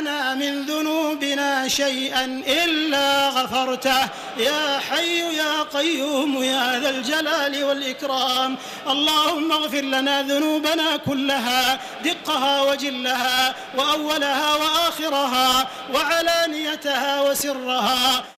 لنا من ذنوبنا شيئا إلا غفرته. يا حي يا قيوم يا ذا الجلال والإكرام. اللهم اغفر لنا ذنوبنا كلها دقها وجلها وأولها وآخرها وعلانيتها وسرها.